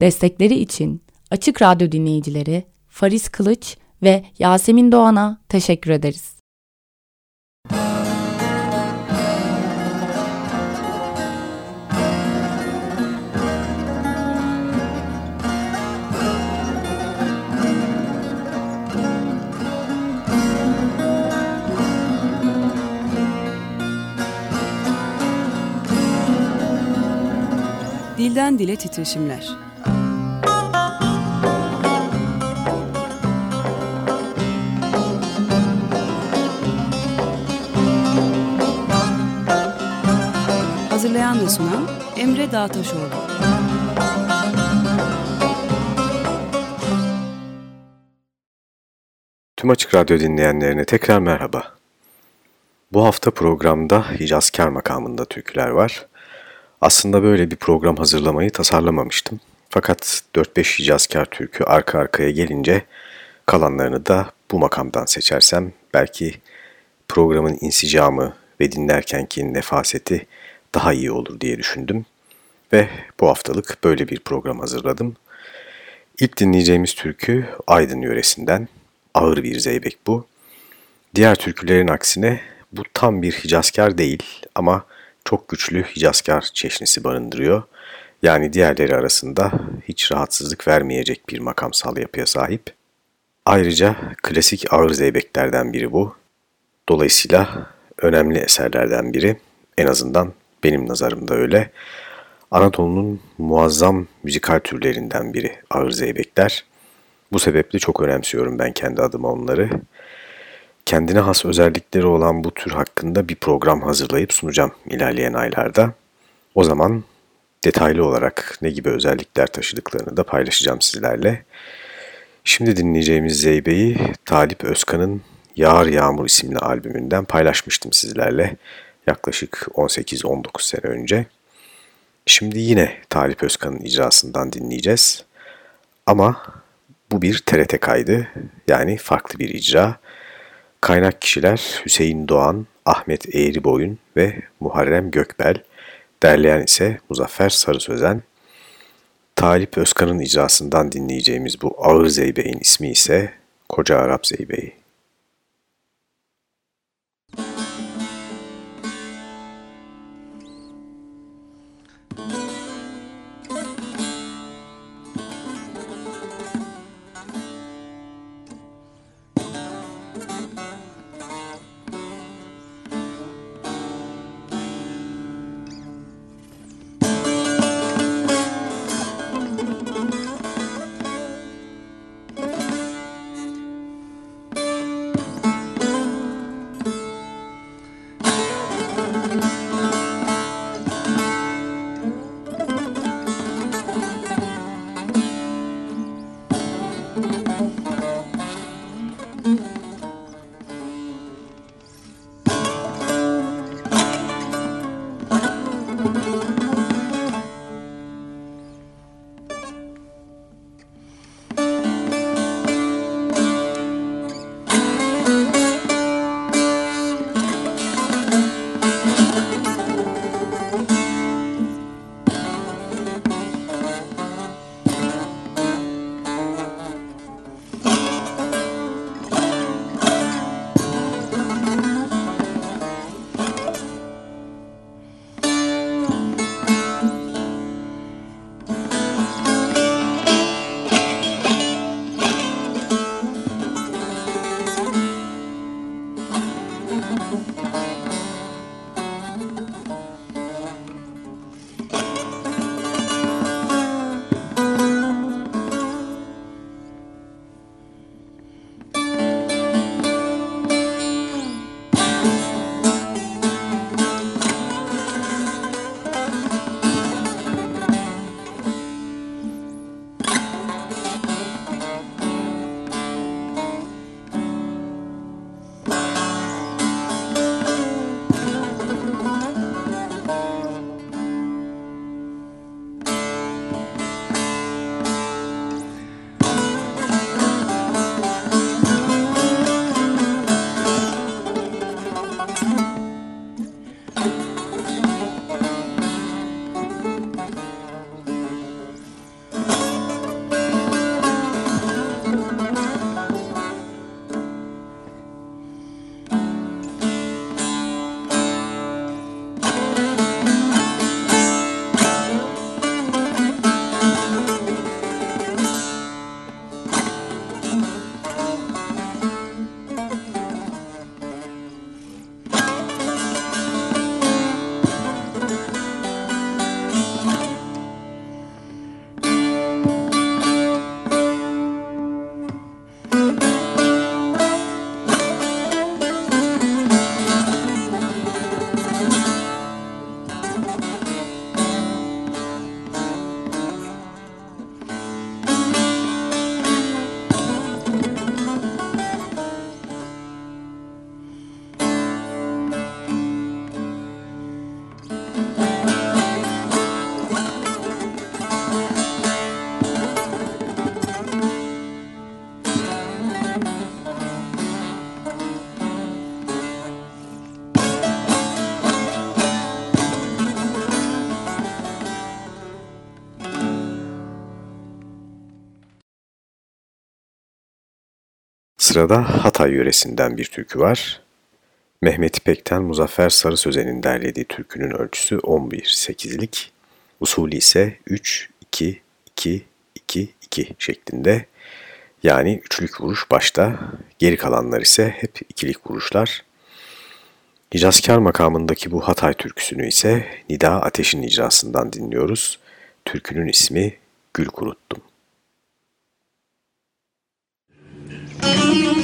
Destekleri için Açık Radyo dinleyicileri Faris Kılıç ve Yasemin Doğan'a teşekkür ederiz. Dilden Dile Titreşimler Hazırlayan ve sunan Emre Dağtaşoğlu. Tüm Açık Radyo dinleyenlerine tekrar merhaba. Bu hafta programda Hicazkar makamında türküler var. Aslında böyle bir program hazırlamayı tasarlamamıştım. Fakat 4-5 Hicazkar türkü arka arkaya gelince kalanlarını da bu makamdan seçersem belki programın insicamı ve dinlerkenki nefaseti daha iyi olur diye düşündüm ve bu haftalık böyle bir program hazırladım. İlk dinleyeceğimiz türkü Aydın yöresinden, ağır bir zeybek bu. Diğer türkülerin aksine bu tam bir Hicazkar değil ama çok güçlü Hicazkar çeşnisi barındırıyor. Yani diğerleri arasında hiç rahatsızlık vermeyecek bir makamsal yapıya sahip. Ayrıca klasik ağır zeybeklerden biri bu. Dolayısıyla önemli eserlerden biri. En azından benim nazarımda öyle. Anadolu'nun muazzam müzikal türlerinden biri ağır zeybekler. Bu sebeple çok önemsiyorum ben kendi adıma onları. Kendine has özellikleri olan bu tür hakkında bir program hazırlayıp sunacağım ilerleyen aylarda. O zaman detaylı olarak ne gibi özellikler taşıdıklarını da paylaşacağım sizlerle. Şimdi dinleyeceğimiz Zeybe'yi Talip Özkan'ın Yağar Yağmur isimli albümünden paylaşmıştım sizlerle yaklaşık 18-19 sene önce. Şimdi yine Talip Özkan'ın icrasından dinleyeceğiz. Ama bu bir TRT kaydı yani farklı bir icra. Kaynak kişiler Hüseyin Doğan, Ahmet Eğriboyun ve Muharrem Gökbel. Derleyen ise Muzaffer Sarı Sözen. Talip Özkan'ın icrasından dinleyeceğimiz bu ağır zeybeğin ismi ise Koca Arap Zeybeği. Sırada Hatay yöresinden bir türkü var. Mehmet İpek'ten Muzaffer Sarı Sözen'in derlediği türkünün ölçüsü 11-8'lik, usulü ise 3-2-2-2-2 şeklinde. Yani üçlük vuruş başta, geri kalanlar ise hep ikilik vuruşlar. Hicazkar makamındaki bu Hatay türküsünü ise Nida Ateş'in icrasından dinliyoruz. Türkünün ismi Gül Kuruttum. Thank you.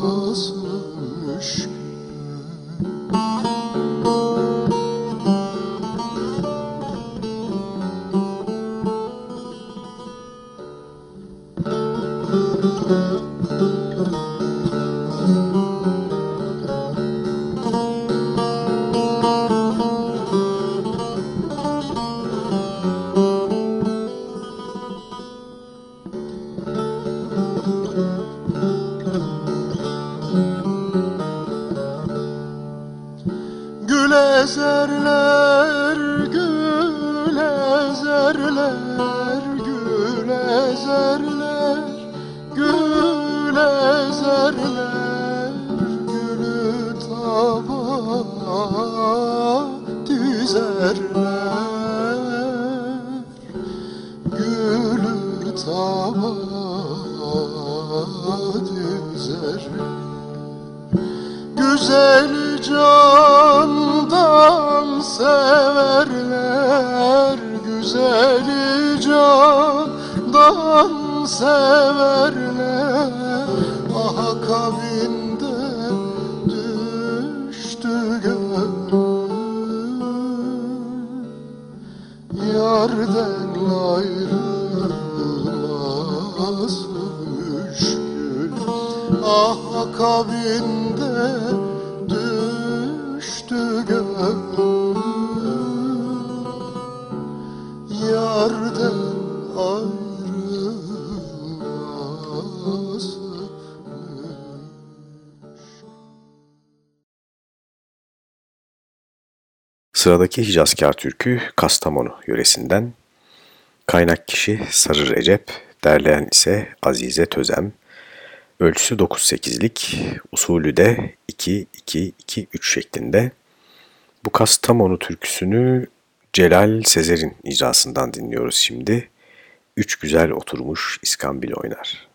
ezerler, Sıradaki Hicazkar türkü Kastamonu yöresinden. Kaynak kişi Sarı Recep, derleyen ise Azize Tözem. Ölçüsü 9-8'lik, usulü de 2-2-2-3 şeklinde. Bu Kastamonu türküsünü Celal Sezer'in icrasından dinliyoruz şimdi. Üç güzel oturmuş İskambil oynar.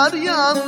yar yar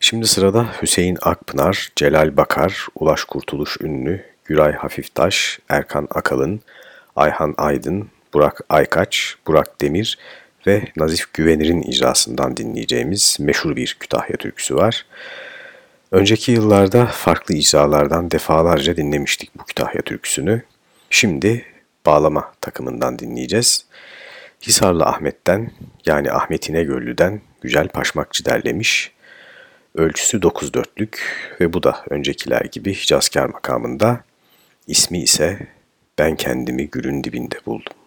Şimdi sırada Hüseyin Akpınar, Celal Bakar, Ulaş Kurtuluş Ünlü, Güray Hafiftaş, Erkan Akalın, Ayhan Aydın, Burak Aykaç, Burak Demir ve Nazif Güvenir'in icrasından dinleyeceğimiz meşhur bir Kütahya türküsü var. Önceki yıllarda farklı icralardan defalarca dinlemiştik bu Kütahya türküsünü. Şimdi bağlama takımından dinleyeceğiz. Hisarlı Ahmet'ten yani Ahmet İnegöllü'den Güzel Paşmakçı derlemiş. Ölçüsü 9 dörtlük ve bu da öncekiler gibi Hicazkar makamında. İsmi ise Ben Kendimi Gülün Dibinde Buldum.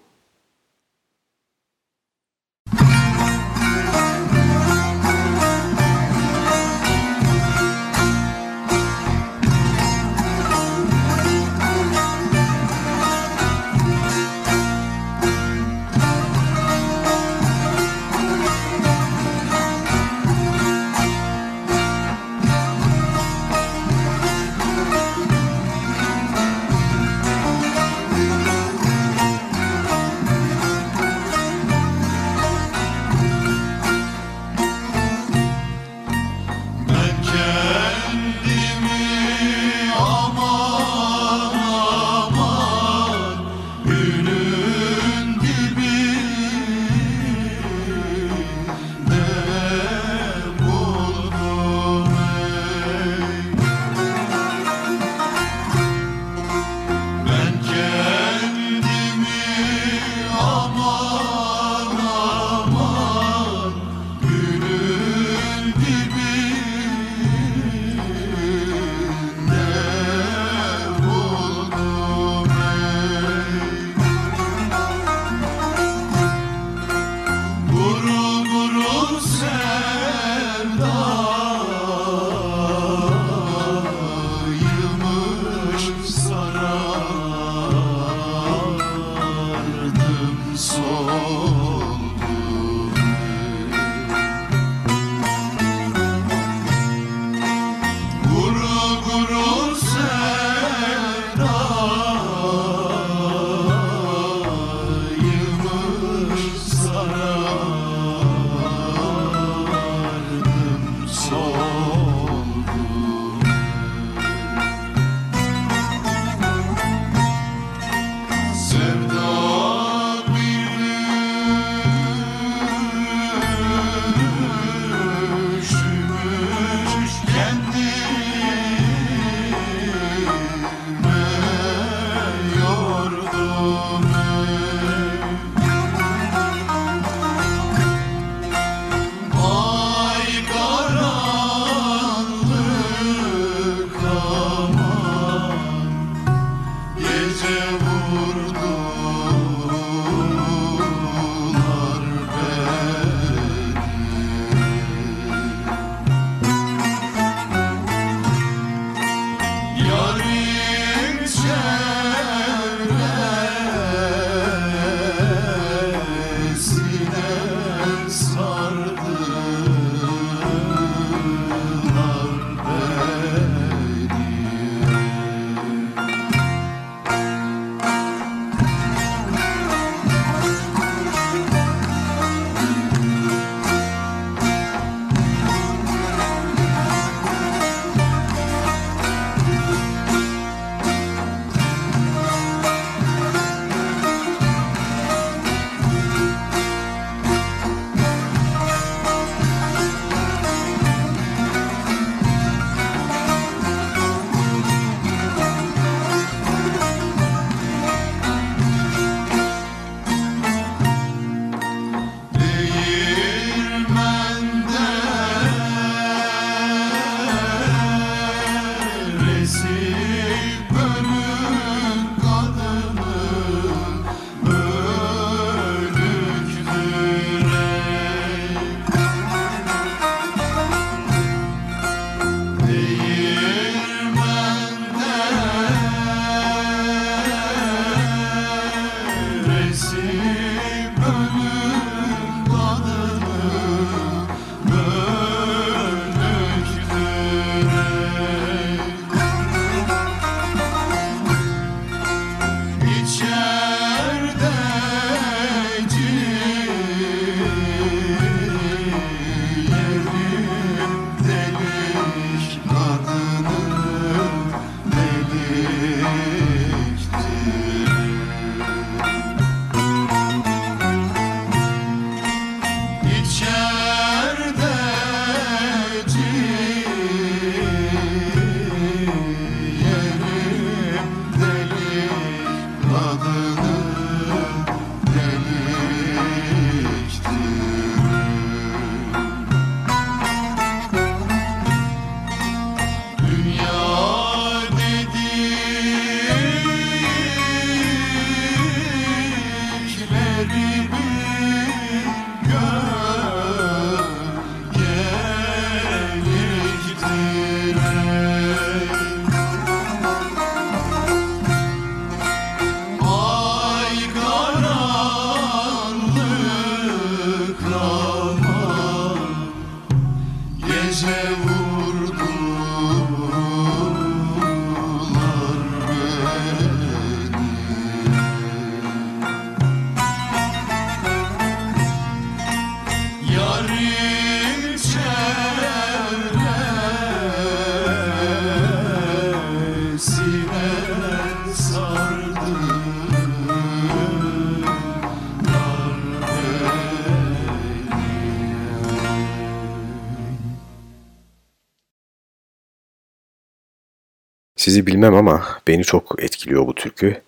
Sizi bilmem ama beni çok etkiliyor bu türkü.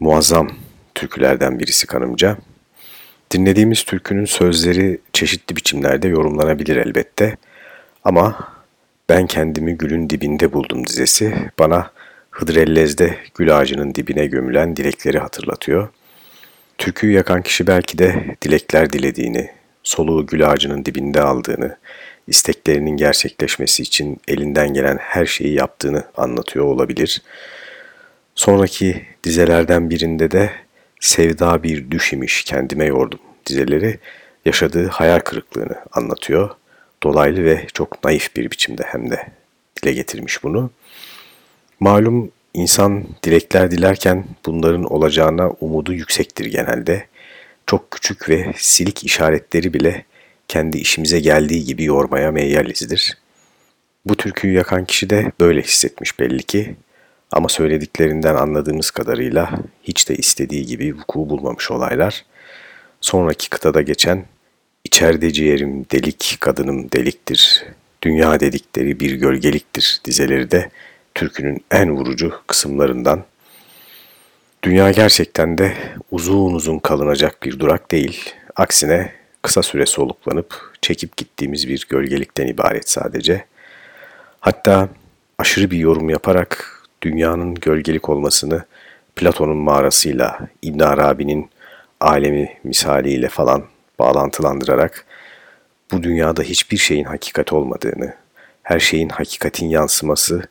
Muazzam türkülerden birisi kanımca. Dinlediğimiz türkünün sözleri çeşitli biçimlerde yorumlanabilir elbette. Ama ben kendimi gülün dibinde buldum dizesi bana Hıdrellez'de gül ağacının dibine gömülen dilekleri hatırlatıyor. Türküyü yakan kişi belki de dilekler dilediğini, soluğu gül ağacının dibinde aldığını, isteklerinin gerçekleşmesi için elinden gelen her şeyi yaptığını anlatıyor olabilir. Sonraki dizelerden birinde de Sevda bir düş imiş kendime yordum dizeleri yaşadığı hayal kırıklığını anlatıyor. Dolaylı ve çok naif bir biçimde hem de dile getirmiş bunu. Malum insan dilekler dilerken bunların olacağına umudu yüksektir genelde. Çok küçük ve silik işaretleri bile kendi işimize geldiği gibi yormaya meyyalizdir. Bu türküyü yakan kişi de böyle hissetmiş belli ki ama söylediklerinden anladığımız kadarıyla hiç de istediği gibi vuku bulmamış olaylar. Sonraki kıtada geçen İçeride ciğerim delik, kadınım deliktir, dünya dedikleri bir gölgeliktir dizeleri de türkünün en vurucu kısımlarından. Dünya gerçekten de uzun uzun kalınacak bir durak değil, aksine kısa süre soluklanıp çekip gittiğimiz bir gölgelikten ibaret sadece. Hatta aşırı bir yorum yaparak dünyanın gölgelik olmasını Platon'un mağarasıyla, İbn Arabi'nin alemi misaliyle falan bağlantılandırarak bu dünyada hiçbir şeyin hakikat olmadığını, her şeyin hakikatin yansıması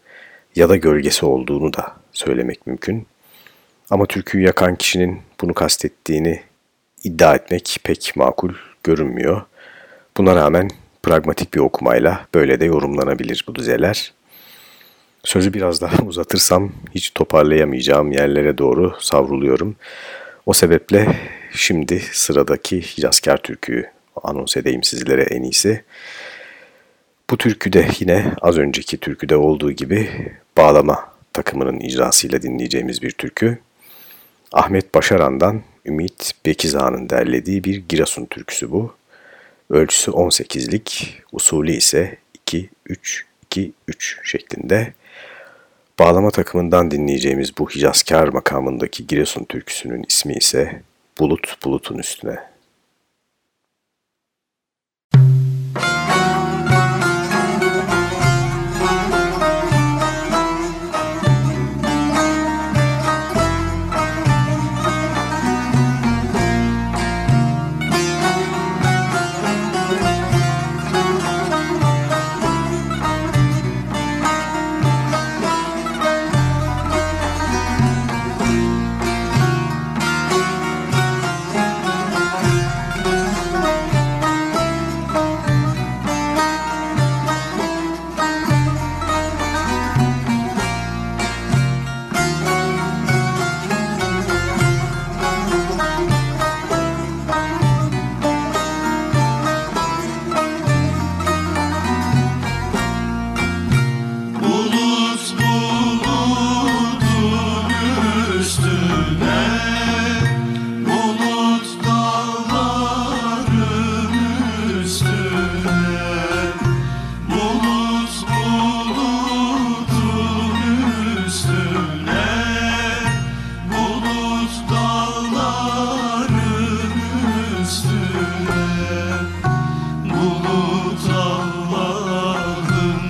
ya da gölgesi olduğunu da söylemek mümkün. Ama türküyü yakan kişinin bunu kastettiğini iddia etmek pek makul görünmüyor. Buna rağmen pragmatik bir okumayla böyle de yorumlanabilir bu dizeler. Sözü biraz daha uzatırsam hiç toparlayamayacağım yerlere doğru savruluyorum. O sebeple şimdi sıradaki Hicazkar türküyü anons edeyim sizlere en iyisi. Bu türküde yine az önceki türküde olduğu gibi bağlama takımının icrasıyla dinleyeceğimiz bir türkü. Ahmet Başaran'dan Ümit Bekizağ'ın derlediği bir Giresun türküsü bu. Ölçüsü 18'lik, usulü ise 2-3-2-3 şeklinde. Bağlama takımından dinleyeceğimiz bu Hicazkar makamındaki Giresun türküsünün ismi ise Bulut Bulutun Üstüne.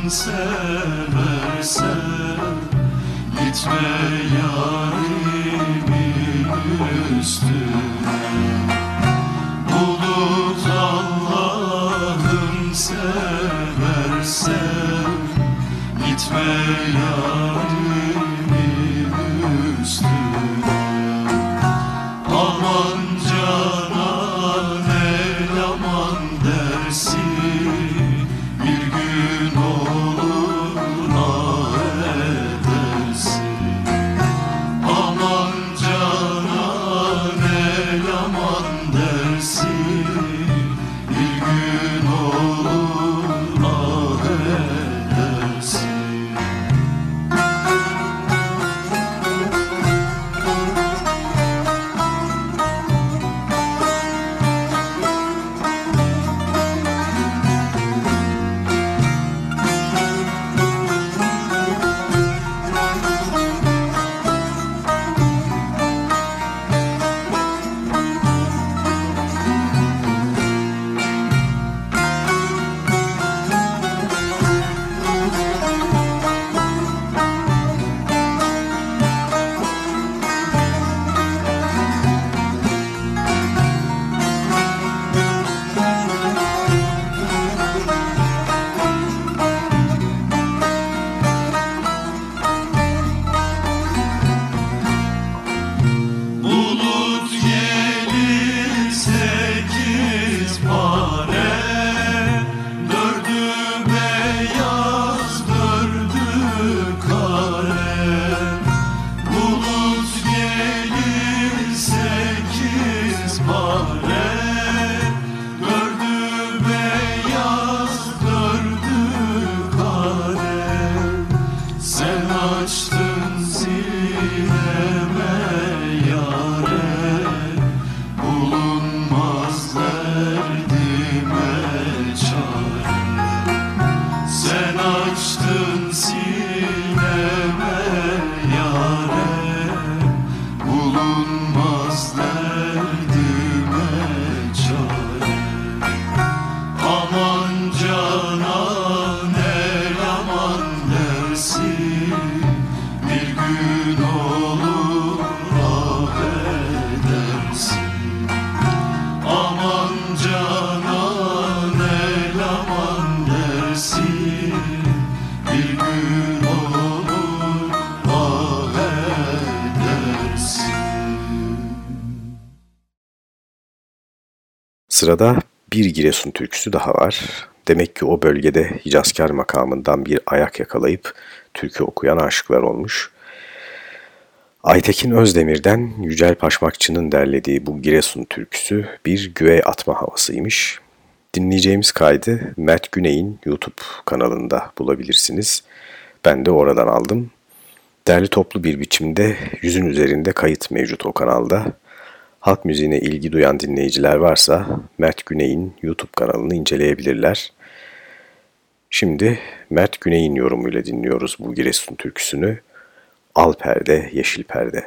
Seversen Gitme yarimin üstüne Bulut Allah'ın seversen Gitme yarimin Sırada bir Giresun türküsü daha var. Demek ki o bölgede Hicazkar makamından bir ayak yakalayıp türkü okuyan aşıklar olmuş. Aytekin Özdemir'den Yücel Paşmakçı'nın derlediği bu Giresun türküsü bir güve atma havasıymış. Dinleyeceğimiz kaydı Mert Güney'in YouTube kanalında bulabilirsiniz. Ben de oradan aldım. Derli toplu bir biçimde yüzün üzerinde kayıt mevcut o kanalda. Halk müziğine ilgi duyan dinleyiciler varsa Mert Güney'in YouTube kanalını inceleyebilirler. Şimdi Mert Güney'in yorumuyla dinliyoruz bu Giresun türküsünü. Al perde, yeşil perde.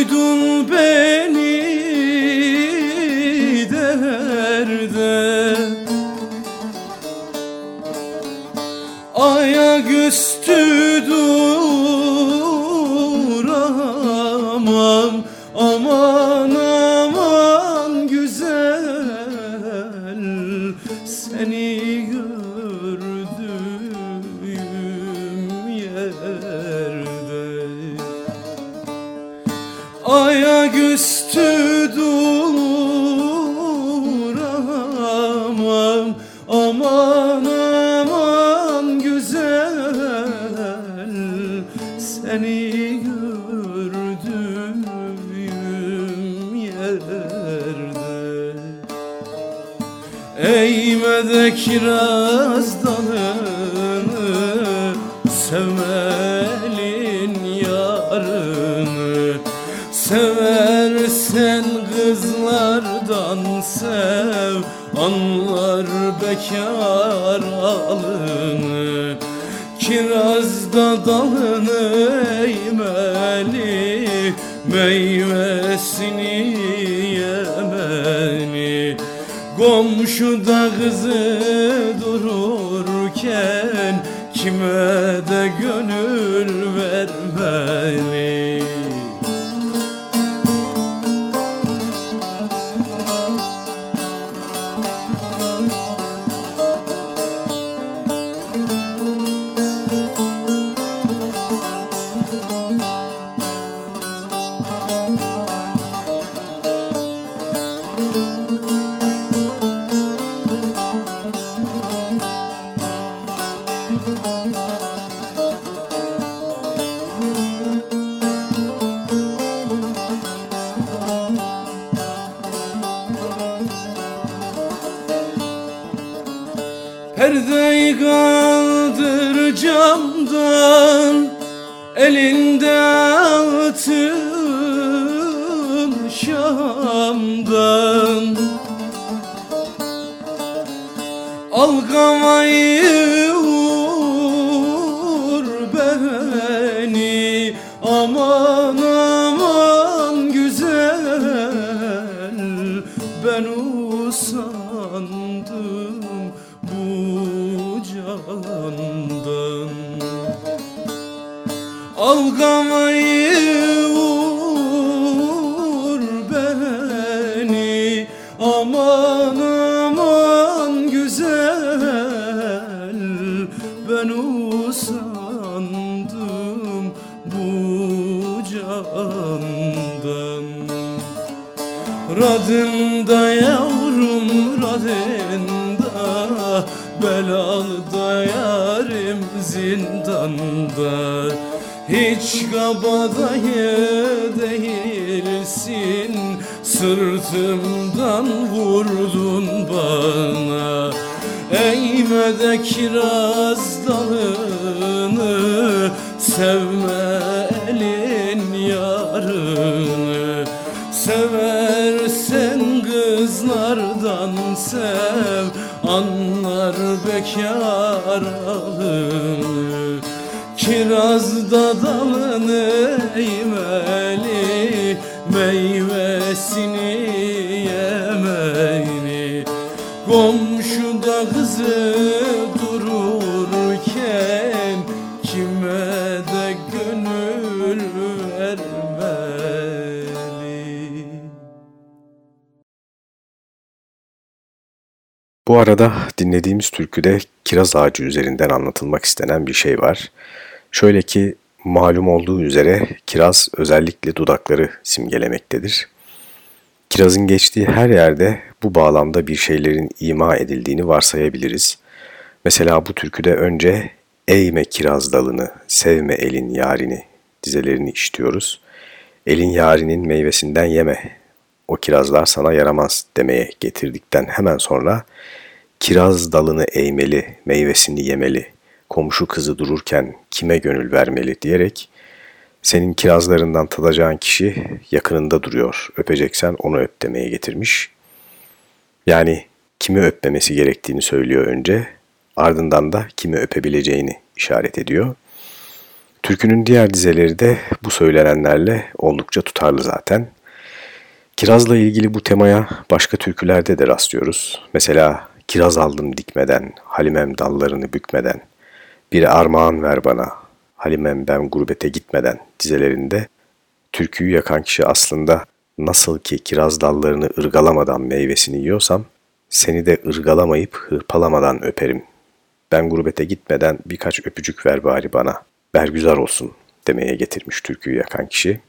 Sen Seni gördüğüm yerde. Eğme de kiraz dalını Sevmelin yarını. Seversen kızlardan sev Anlar bekar alını Kirazda dalını eğmeli Meyvesini yemeni Komşuda kızı dururken Kime de gönül Aman aman güzel Ben usandım bu candan. Al kabadayı değilsin Sırtımdan vurdun bana. Eğme de kiraz dalını Sevme elin yarını. Seversen kızlardan sev Anlar bekar Kirazda dalını eğmeli Meyvesini yemeli Komşuda kızı dururken Kime de gönül vermeli Bu arada dinlediğimiz türküde kiraz ağacı üzerinden anlatılmak istenen bir şey var. Şöyle ki malum olduğu üzere kiraz özellikle dudakları simgelemektedir. Kirazın geçtiği her yerde bu bağlamda bir şeylerin ima edildiğini varsayabiliriz. Mesela bu türküde önce eğme kiraz dalını, sevme elin yarini dizelerini işliyoruz. Elin yarinin meyvesinden yeme, o kirazlar sana yaramaz demeye getirdikten hemen sonra kiraz dalını eğmeli, meyvesini yemeli, komşu kızı dururken kime gönül vermeli diyerek senin kirazlarından tadacağın kişi yakınında duruyor, öpeceksen onu öp demeye getirmiş. Yani kimi öpmemesi gerektiğini söylüyor önce, ardından da kimi öpebileceğini işaret ediyor. Türkünün diğer dizeleri de bu söylenenlerle oldukça tutarlı zaten. Kirazla ilgili bu temaya başka türkülerde de rastlıyoruz. Mesela kiraz aldım dikmeden, halimem dallarını bükmeden, bir armağan ver bana, halimem ben gurbete gitmeden dizelerinde türküyü yakan kişi aslında nasıl ki kiraz dallarını ırgalamadan meyvesini yiyorsam, seni de ırgalamayıp hırpalamadan öperim. Ben gurbete gitmeden birkaç öpücük ver bari bana, bergüzar olsun demeye getirmiş türküyü yakan kişi.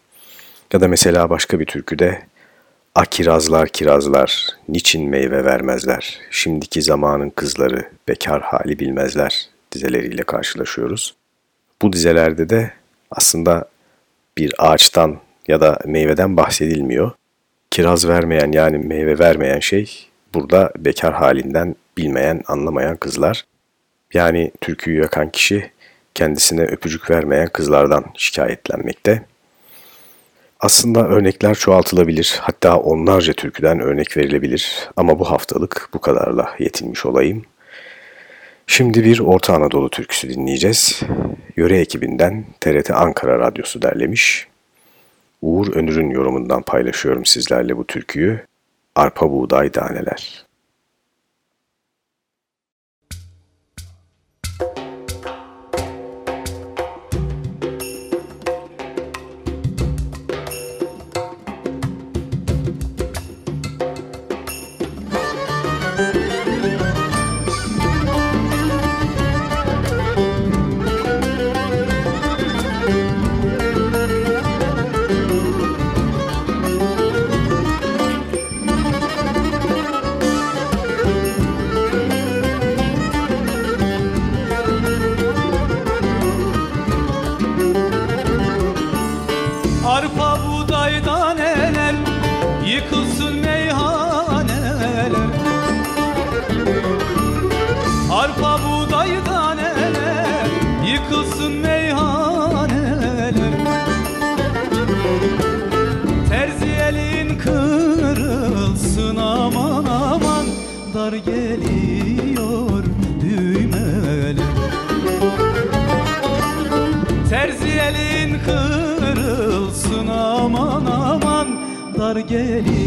Ya da mesela başka bir türküde A kirazlar kirazlar, niçin meyve vermezler, şimdiki zamanın kızları bekar hali bilmezler dizeleriyle karşılaşıyoruz. Bu dizelerde de aslında bir ağaçtan ya da meyveden bahsedilmiyor. Kiraz vermeyen yani meyve vermeyen şey burada bekar halinden bilmeyen, anlamayan kızlar. Yani türküyü yakan kişi kendisine öpücük vermeyen kızlardan şikayetlenmekte. Aslında örnekler çoğaltılabilir, hatta onlarca türküden örnek verilebilir ama bu haftalık bu kadarla yetinmiş olayım. Şimdi bir Orta Anadolu türküsü dinleyeceğiz. Yöre ekibinden TRT Ankara Radyosu derlemiş. Uğur Önür'ün yorumundan paylaşıyorum sizlerle bu türküyü. Arpa Buğday Daneler. Geliyor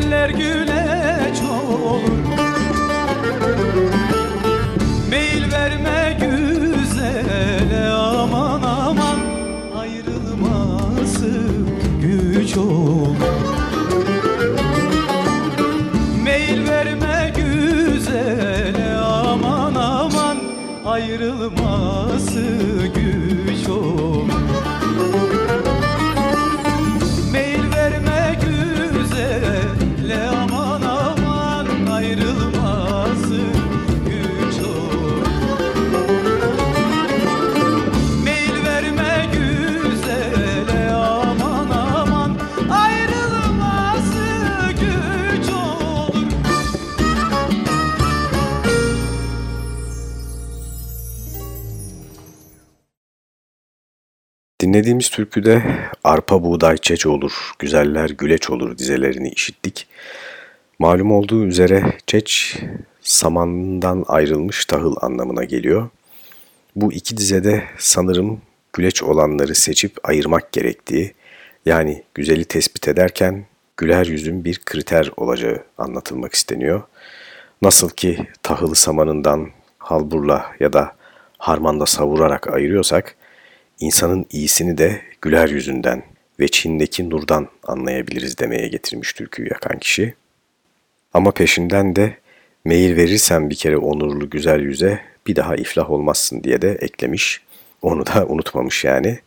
güzeller güler Dinlediğimiz türküde arpa buğday çeç olur, güzeller güleç olur dizelerini işittik. Malum olduğu üzere çeç samandan ayrılmış tahıl anlamına geliyor. Bu iki dizede sanırım güleç olanları seçip ayırmak gerektiği, yani güzeli tespit ederken güler yüzün bir kriter olacağı anlatılmak isteniyor. Nasıl ki tahılı samanından halburla ya da harmanda savurarak ayırıyorsak, insanın iyisini de güler yüzünden ve Çin'deki nurdan anlayabiliriz demeye getirmiş türküyü yakan kişi. Ama peşinden de meyil verirsen bir kere onurlu güzel yüze bir daha iflah olmazsın diye de eklemiş. Onu da unutmamış yani.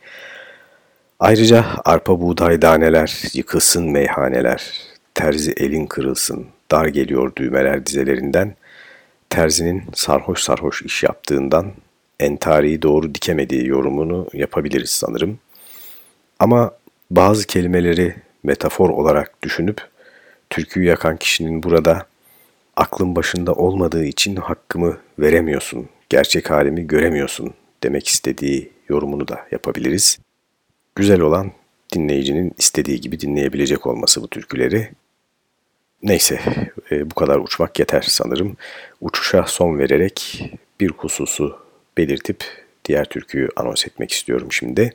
Ayrıca arpa buğday daneler, yıkılsın meyhaneler, terzi elin kırılsın, dar geliyor düğmeler dizelerinden, terzinin sarhoş sarhoş iş yaptığından entariyi doğru dikemediği yorumunu yapabiliriz sanırım. Ama bazı kelimeleri metafor olarak düşünüp türküyü yakan kişinin burada aklın başında olmadığı için hakkımı veremiyorsun, gerçek halimi göremiyorsun demek istediği yorumunu da yapabiliriz. Güzel olan dinleyicinin istediği gibi dinleyebilecek olması bu türküleri. Neyse e, bu kadar uçmak yeter sanırım. Uçuşa son vererek bir hususu belirtip diğer türküyü anons etmek istiyorum şimdi.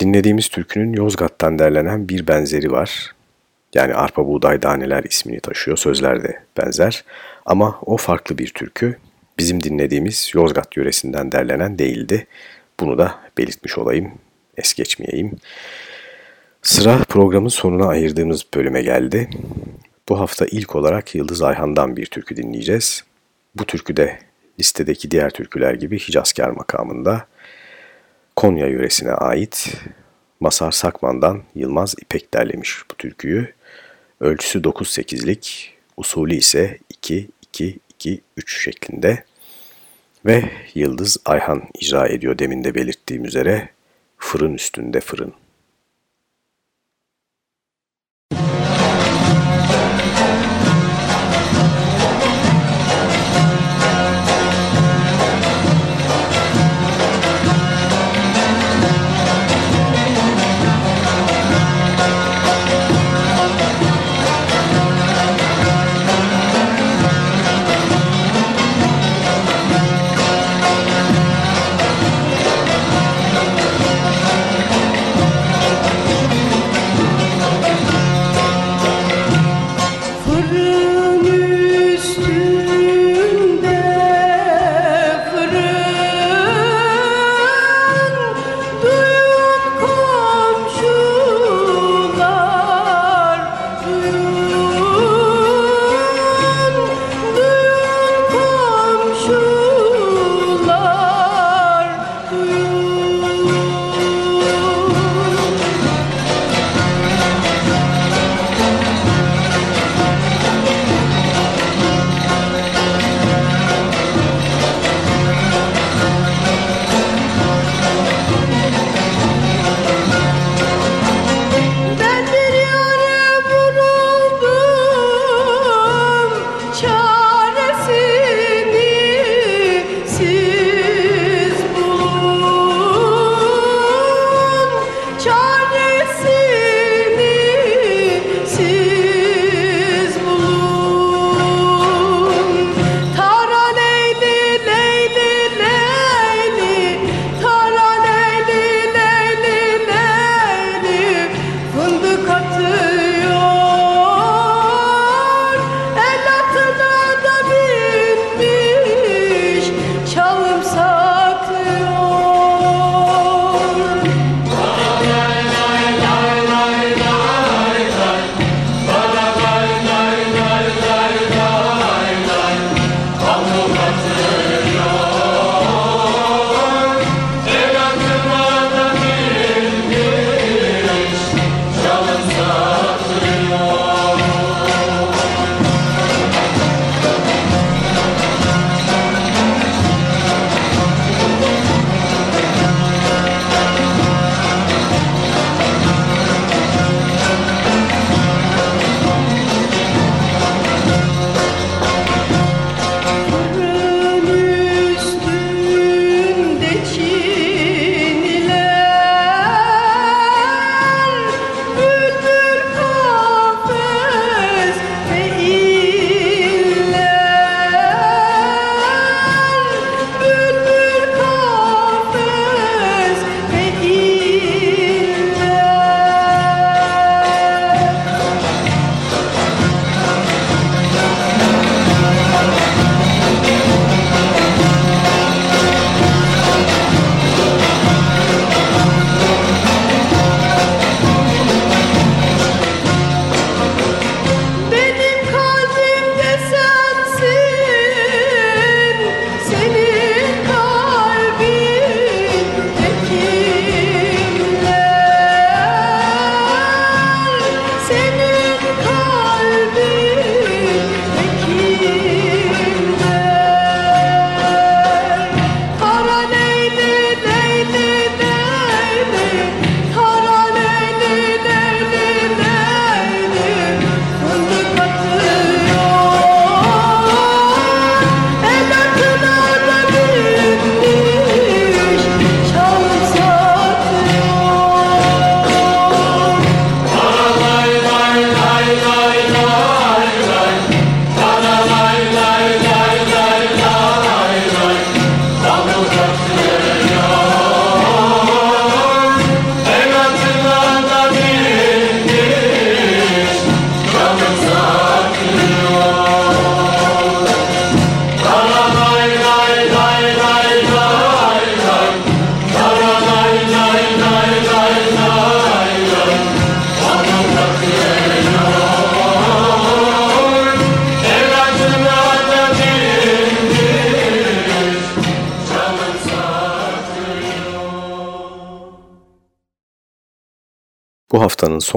Dinlediğimiz türkünün Yozgat'tan derlenen bir benzeri var. Yani Arpa Buğday Daneler ismini taşıyor, sözler de benzer. Ama o farklı bir türkü. Bizim dinlediğimiz Yozgat yöresinden derlenen değildi. Bunu da belirtmiş olayım, es geçmeyeyim. Sıra programın sonuna ayırdığımız bölüme geldi. Bu hafta ilk olarak Yıldız Ayhan'dan bir türkü dinleyeceğiz. Bu türkü de listedeki diğer türküler gibi Hicazkar makamında Konya yöresine ait Masar Sakman'dan Yılmaz İpek derlemiş bu türküyü. Ölçüsü 9-8'lik, usulü ise 2-2-2-3 şeklinde ve Yıldız Ayhan icra ediyor demin de belirttiğim üzere fırın üstünde fırın.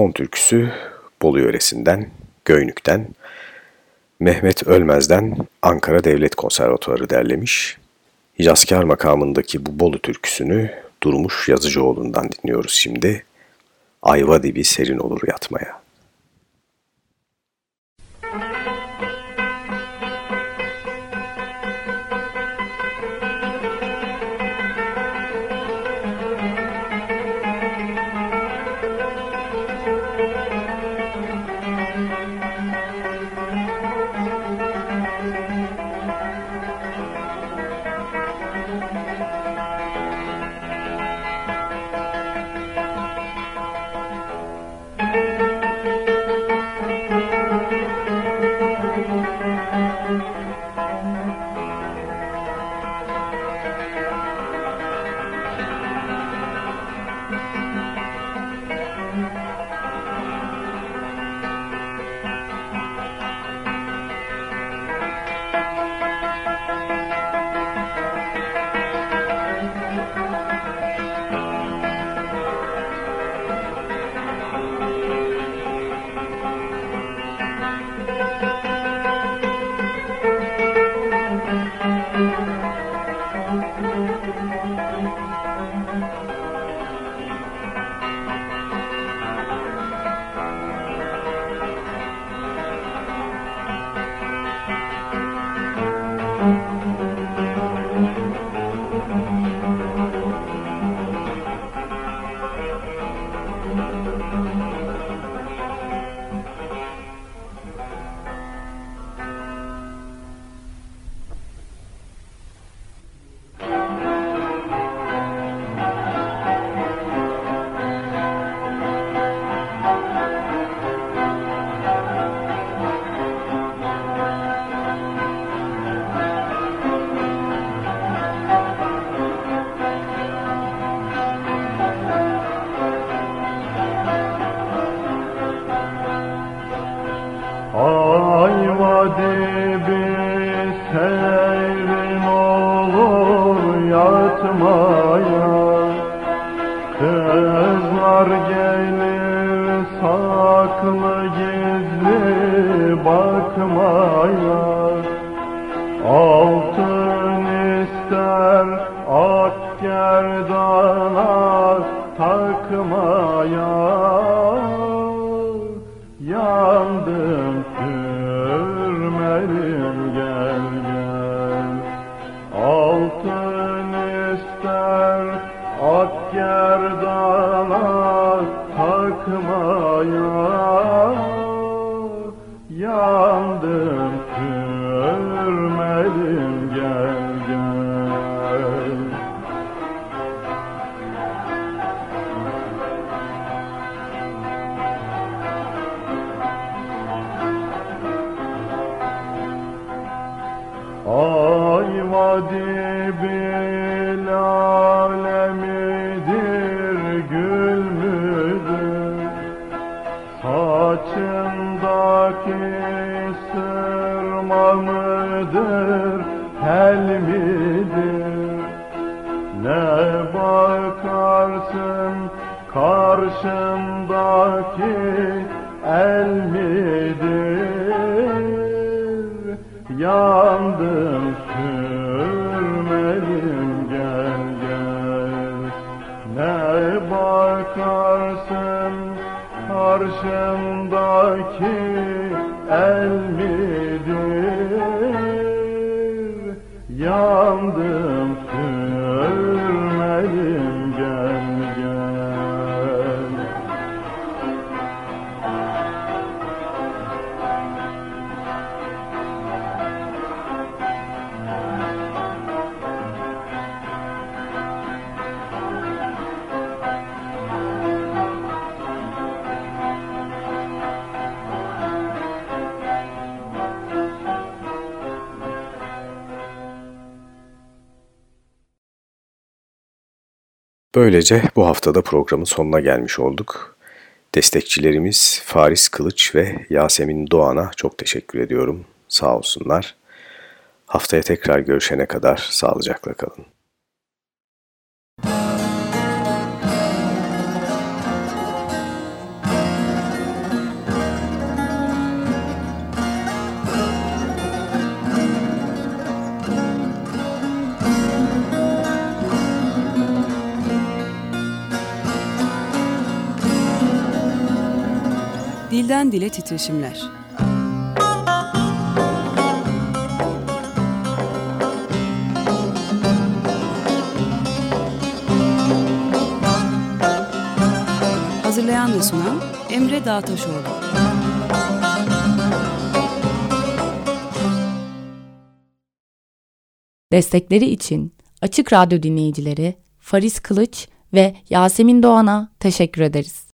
Son türküsü Bolu yöresinden, Göynük'ten, Mehmet Ölmez'den Ankara Devlet Konservatuarı derlemiş. Hicazkar makamındaki bu Bolu türküsünü Durmuş Yazıcıoğlu'ndan dinliyoruz şimdi. Ayva dibi serin olur yatmaya. adibi sevim olur yatmaya. Kızlar gelir saklı gizli bakmaya. Altın ister ak gerdana takmaya. Yandım Habibil alemidir gül müdür Saçındaki sırma mıdır hel midir? Ne bakarsın karşındaki el midir? Yandım bakarsın karşımdaki el midir? Yandım Böylece bu haftada programın sonuna gelmiş olduk. Destekçilerimiz Faris Kılıç ve Yasemin Doğan'a çok teşekkür ediyorum. Sağ olsunlar. Haftaya tekrar görüşene kadar sağlıcakla kalın. Dilden dile titreşimler. Hazırlayan ve sunan Emre Dağtaşoğlu. Destekleri için Açık Radyo dinleyicileri Faris Kılıç ve Yasemin Doğan'a teşekkür ederiz.